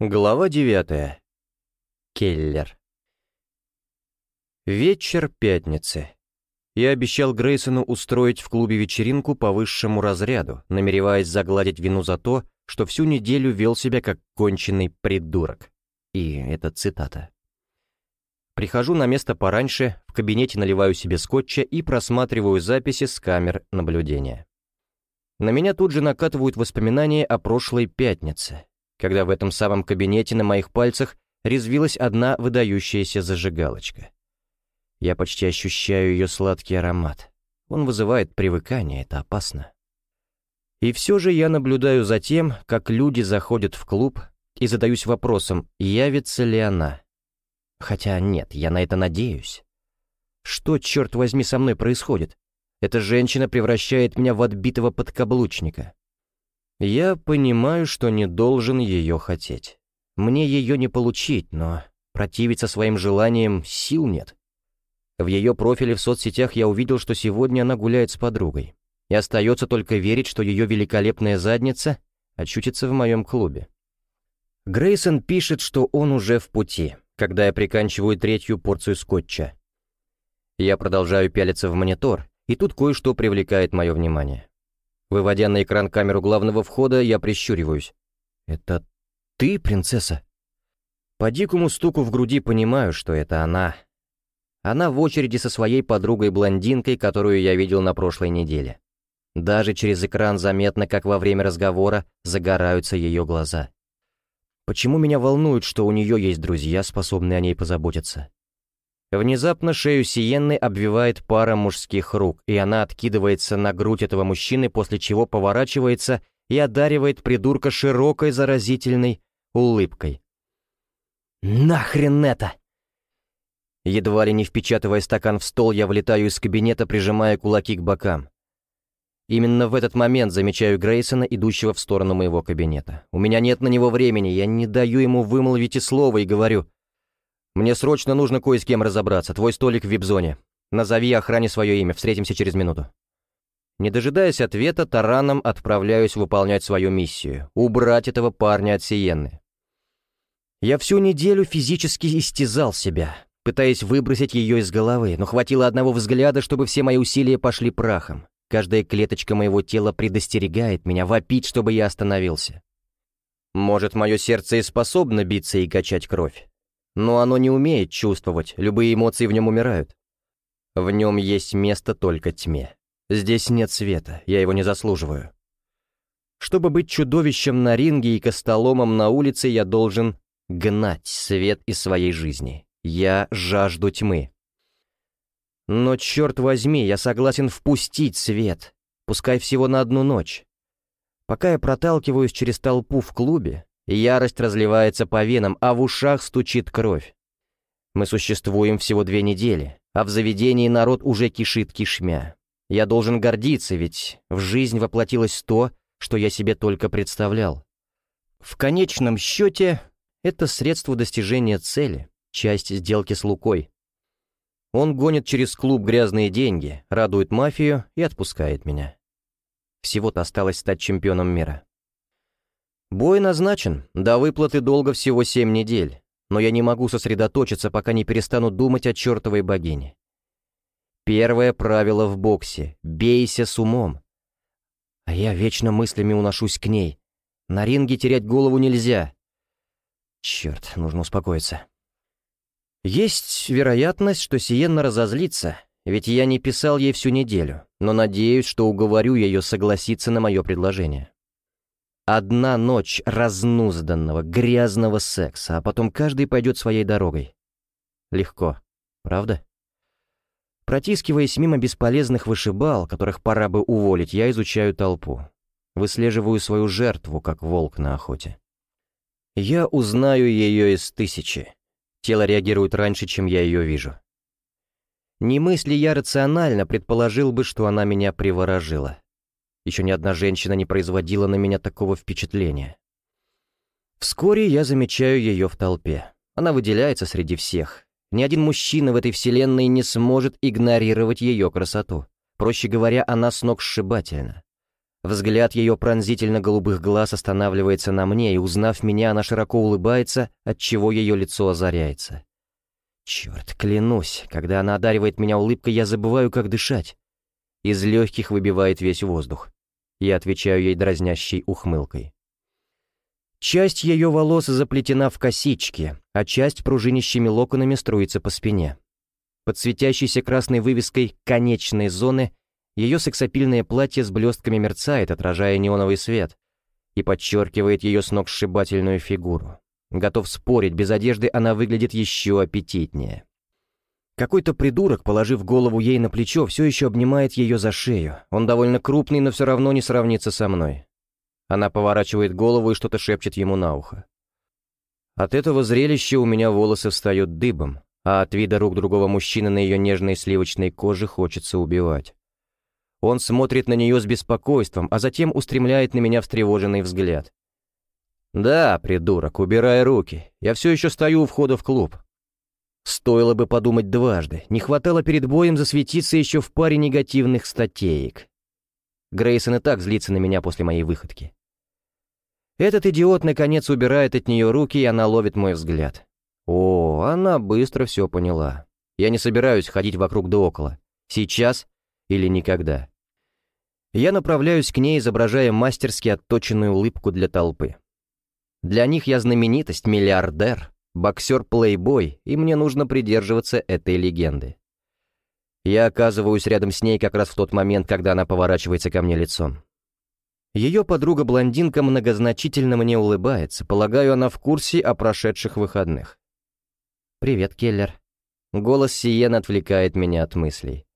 Глава девятая. Келлер. Вечер пятницы. Я обещал Грейсону устроить в клубе вечеринку по высшему разряду, намереваясь загладить вину за то, что всю неделю вел себя как конченый придурок. И это цитата. Прихожу на место пораньше, в кабинете наливаю себе скотча и просматриваю записи с камер наблюдения. На меня тут же накатывают воспоминания о прошлой пятнице, когда в этом самом кабинете на моих пальцах резвилась одна выдающаяся зажигалочка. Я почти ощущаю ее сладкий аромат. Он вызывает привыкание, это опасно. И все же я наблюдаю за тем, как люди заходят в клуб, и задаюсь вопросом, явится ли она. Хотя нет, я на это надеюсь. Что, черт возьми, со мной происходит? Эта женщина превращает меня в отбитого подкаблучника. Я понимаю, что не должен ее хотеть. Мне ее не получить, но противиться своим желаниям сил нет. В ее профиле в соцсетях я увидел, что сегодня она гуляет с подругой. И остается только верить, что ее великолепная задница очутится в моем клубе. Грейсон пишет, что он уже в пути, когда я приканчиваю третью порцию скотча. Я продолжаю пялиться в монитор, и тут кое-что привлекает мое внимание. Выводя на экран камеру главного входа, я прищуриваюсь. «Это ты, принцесса?» По дикому стуку в груди понимаю, что это она. Она в очереди со своей подругой-блондинкой, которую я видел на прошлой неделе. Даже через экран заметно, как во время разговора загораются ее глаза. Почему меня волнует, что у нее есть друзья, способные о ней позаботиться? Внезапно шею Сиенны обвивает пара мужских рук, и она откидывается на грудь этого мужчины, после чего поворачивается и одаривает придурка широкой заразительной улыбкой. «Нахрен это!» Едва ли не впечатывая стакан в стол, я влетаю из кабинета, прижимая кулаки к бокам. Именно в этот момент замечаю Грейсона, идущего в сторону моего кабинета. У меня нет на него времени, я не даю ему вымолвить и слова и говорю — мне срочно нужно кое с кем разобраться. Твой столик в вип-зоне. Назови охране свое имя. Встретимся через минуту». Не дожидаясь ответа, тараном отправляюсь выполнять свою миссию — убрать этого парня от Сиенны. Я всю неделю физически истязал себя, пытаясь выбросить ее из головы, но хватило одного взгляда, чтобы все мои усилия пошли прахом. Каждая клеточка моего тела предостерегает меня, вопить, чтобы я остановился. Может, мое сердце и способно биться и качать кровь, но оно не умеет чувствовать, любые эмоции в нем умирают. В нем есть место только тьме. Здесь нет света, я его не заслуживаю. Чтобы быть чудовищем на ринге и костоломом на улице, я должен гнать свет из своей жизни. Я жажду тьмы. Но, черт возьми, я согласен впустить свет, пускай всего на одну ночь. Пока я проталкиваюсь через толпу в клубе, Ярость разливается по венам, а в ушах стучит кровь. Мы существуем всего две недели, а в заведении народ уже кишит кишмя. Я должен гордиться, ведь в жизнь воплотилось то, что я себе только представлял. В конечном счете, это средство достижения цели, часть сделки с Лукой. Он гонит через клуб грязные деньги, радует мафию и отпускает меня. Всего-то осталось стать чемпионом мира. Бой назначен, до выплаты долга всего семь недель, но я не могу сосредоточиться, пока не перестану думать о чертовой богине. Первое правило в боксе — бейся с умом. А я вечно мыслями уношусь к ней. На ринге терять голову нельзя. Черт, нужно успокоиться. Есть вероятность, что Сиенна разозлится, ведь я не писал ей всю неделю, но надеюсь, что уговорю ее согласиться на мое предложение. Одна ночь разнузданного, грязного секса, а потом каждый пойдет своей дорогой. Легко, правда? Протискиваясь мимо бесполезных вышибал, которых пора бы уволить, я изучаю толпу. Выслеживаю свою жертву, как волк на охоте. Я узнаю ее из тысячи. Тело реагирует раньше, чем я ее вижу. Не мысли я рационально предположил бы, что она меня приворожила. Еще ни одна женщина не производила на меня такого впечатления. Вскоре я замечаю ее в толпе. Она выделяется среди всех. Ни один мужчина в этой вселенной не сможет игнорировать ее красоту. Проще говоря, она сногсшибательна. Взгляд ее пронзительно-голубых глаз останавливается на мне, и, узнав меня, она широко улыбается, отчего ее лицо озаряется. Черт, клянусь, когда она одаривает меня улыбкой, я забываю, как дышать. Из легких выбивает весь воздух. Я отвечаю ей дразнящей ухмылкой. Часть ее волос заплетена в косички, а часть пружинищими локонами струится по спине. Под светящейся красной вывеской «конечной зоны» ее сексапильное платье с блестками мерцает, отражая неоновый свет, и подчеркивает ее сногсшибательную фигуру. Готов спорить, без одежды она выглядит еще аппетитнее. Какой-то придурок, положив голову ей на плечо, все еще обнимает ее за шею. Он довольно крупный, но все равно не сравнится со мной. Она поворачивает голову и что-то шепчет ему на ухо. От этого зрелища у меня волосы встают дыбом, а от вида рук другого мужчины на ее нежной сливочной коже хочется убивать. Он смотрит на нее с беспокойством, а затем устремляет на меня встревоженный взгляд. «Да, придурок, убирай руки. Я все еще стою у входа в клуб». Стоило бы подумать дважды. Не хватало перед боем засветиться еще в паре негативных статеек. Грейсон и так злится на меня после моей выходки. Этот идиот наконец убирает от нее руки, и она ловит мой взгляд. О, она быстро все поняла. Я не собираюсь ходить вокруг да около. Сейчас или никогда. Я направляюсь к ней, изображая мастерски отточенную улыбку для толпы. Для них я знаменитость, миллиардер, боксер-плейбой, и мне нужно придерживаться этой легенды. Я оказываюсь рядом с ней как раз в тот момент, когда она поворачивается ко мне лицом. Ее подруга-блондинка многозначительно мне улыбается, полагаю, она в курсе о прошедших выходных. «Привет, Келлер». Голос Сиен отвлекает меня от мыслей.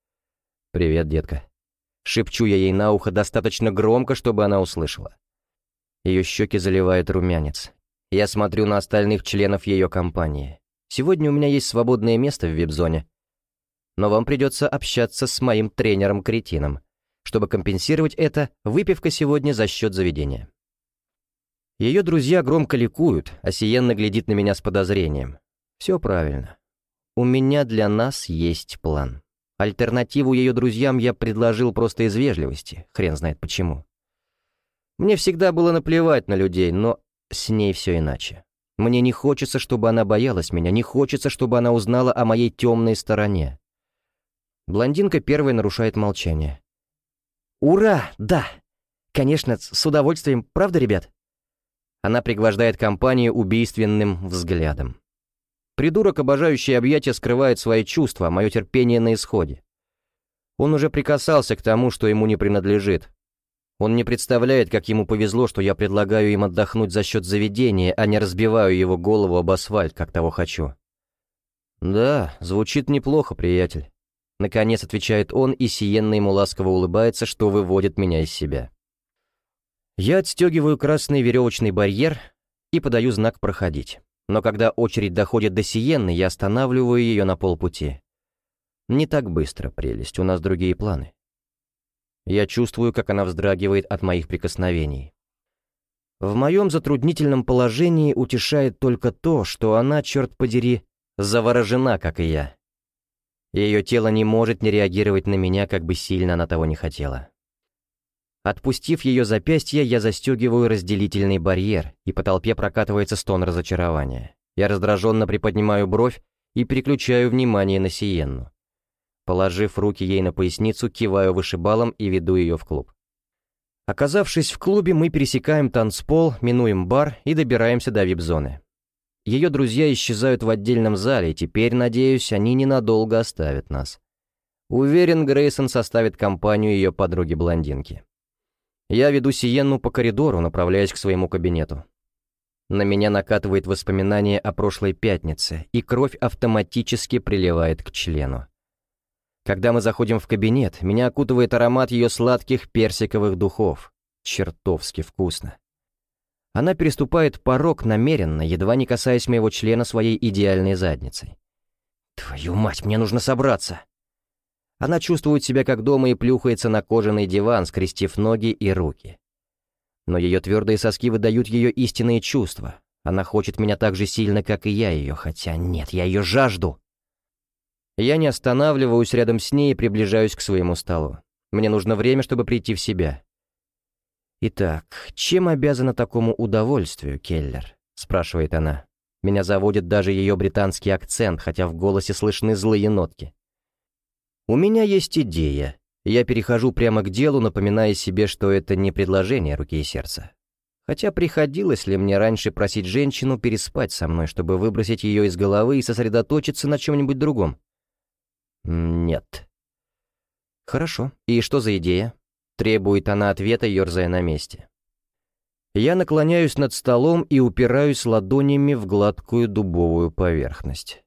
«Привет, детка». Шепчу я ей на ухо достаточно громко, чтобы она услышала. Ее щеки заливает румянец. Я смотрю на остальных членов ее компании. Сегодня у меня есть свободное место в вип-зоне. Но вам придется общаться с моим тренером-кретином. Чтобы компенсировать это, выпивка сегодня за счет заведения. Ее друзья громко ликуют, а Сиенна глядит на меня с подозрением. Все правильно. У меня для нас есть план. Альтернативу ее друзьям я предложил просто из вежливости, хрен знает почему. Мне всегда было наплевать на людей, но с ней все иначе. Мне не хочется, чтобы она боялась меня, не хочется, чтобы она узнала о моей темной стороне. Блондинка первой нарушает молчание. «Ура! Да! Конечно, с удовольствием, правда, ребят?» Она пригвождает компанию убийственным взглядом. Придурок, обожающий объятия, скрывает свои чувства, мое терпение на исходе. Он уже прикасался к тому, что ему не принадлежит. Он не представляет, как ему повезло, что я предлагаю им отдохнуть за счет заведения, а не разбиваю его голову об асфальт, как того хочу. «Да, звучит неплохо, приятель». Наконец отвечает он, и Сиенна ему ласково улыбается, что выводит меня из себя. Я отстегиваю красный веревочный барьер и подаю знак «Проходить». Но когда очередь доходит до Сиенны, я останавливаю ее на полпути. Не так быстро, прелесть, у нас другие планы. Я чувствую, как она вздрагивает от моих прикосновений. В моем затруднительном положении утешает только то, что она, черт подери, заворожена, как и я. Ее тело не может не реагировать на меня, как бы сильно она того не хотела. Отпустив ее запястье, я застегиваю разделительный барьер, и по толпе прокатывается стон разочарования. Я раздраженно приподнимаю бровь и переключаю внимание на Сиенну. Положив руки ей на поясницу, киваю вышибалом и веду ее в клуб. Оказавшись в клубе, мы пересекаем танцпол, минуем бар и добираемся до вип-зоны. Ее друзья исчезают в отдельном зале, и теперь, надеюсь, они ненадолго оставят нас. Уверен, Грейсон составит компанию ее подруги-блондинки. Я веду Сиенну по коридору, направляясь к своему кабинету. На меня накатывает воспоминание о прошлой пятнице, и кровь автоматически приливает к члену. Когда мы заходим в кабинет, меня окутывает аромат ее сладких персиковых духов. Чертовски вкусно. Она переступает порог намеренно, едва не касаясь моего члена своей идеальной задницей. «Твою мать, мне нужно собраться!» Она чувствует себя как дома и плюхается на кожаный диван, скрестив ноги и руки. Но ее твердые соски выдают ее истинные чувства. Она хочет меня так же сильно, как и я ее, хотя нет, я ее жажду. Я не останавливаюсь рядом с ней и приближаюсь к своему столу. Мне нужно время, чтобы прийти в себя. «Итак, чем обязана такому удовольствию, Келлер?» — спрашивает она. Меня заводит даже ее британский акцент, хотя в голосе слышны злые нотки. «У меня есть идея. Я перехожу прямо к делу, напоминая себе, что это не предложение руки и сердца. Хотя приходилось ли мне раньше просить женщину переспать со мной, чтобы выбросить ее из головы и сосредоточиться на чем-нибудь другом? Нет. Хорошо. И что за идея? Требует она ответа, ерзая на месте. Я наклоняюсь над столом и упираюсь ладонями в гладкую дубовую поверхность.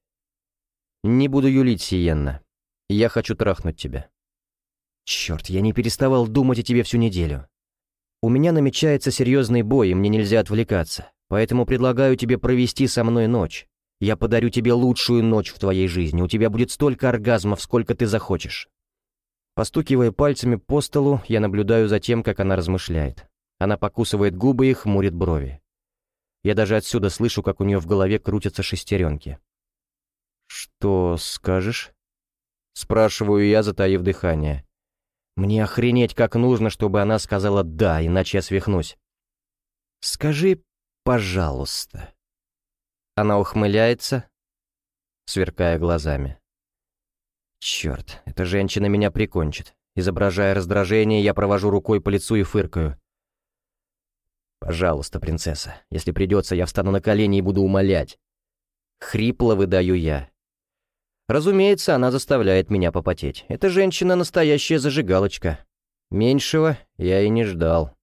Не буду юлить, Сиенна. Я хочу трахнуть тебя. Черт, я не переставал думать о тебе всю неделю. У меня намечается серьезный бой, и мне нельзя отвлекаться, поэтому предлагаю тебе провести со мной ночь. Я подарю тебе лучшую ночь в твоей жизни, у тебя будет столько оргазмов, сколько ты захочешь. Постукивая пальцами по столу, я наблюдаю за тем, как она размышляет. Она покусывает губы и хмурит брови. Я даже отсюда слышу, как у нее в голове крутятся шестеренки. «Что скажешь?» Спрашиваю я, затаив дыхание. Мне охренеть как нужно, чтобы она сказала «да», иначе я свихнусь. «Скажи, пожалуйста». Она ухмыляется, сверкая глазами. Черт, эта женщина меня прикончит. Изображая раздражение, я провожу рукой по лицу и фыркаю. «Пожалуйста, принцесса, если придется, я встану на колени и буду умолять». Хрипло выдаю я. Разумеется, она заставляет меня попотеть. Эта женщина настоящая зажигалочка. Меньшего я и не ждал.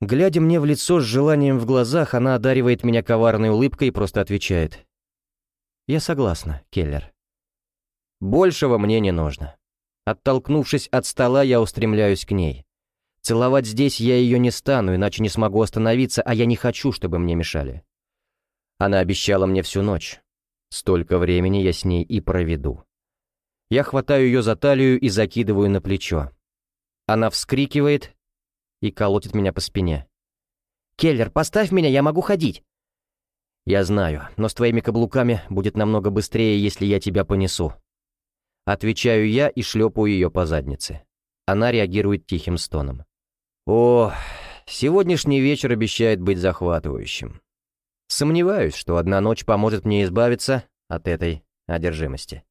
Глядя мне в лицо с желанием в глазах, она одаривает меня коварной улыбкой и просто отвечает. «Я согласна, Келлер». Большего мне не нужно. Оттолкнувшись от стола, я устремляюсь к ней. Целовать здесь я ее не стану, иначе не смогу остановиться, а я не хочу, чтобы мне мешали. Она обещала мне всю ночь. Столько времени я с ней и проведу. Я хватаю ее за талию и закидываю на плечо. Она вскрикивает и колотит меня по спине. «Келлер, поставь меня, я могу ходить!» «Я знаю, но с твоими каблуками будет намного быстрее, если я тебя понесу». Отвечаю я и шлепаю ее по заднице. Она реагирует тихим стоном. «О, сегодняшний вечер обещает быть захватывающим». Сомневаюсь, что одна ночь поможет мне избавиться от этой одержимости.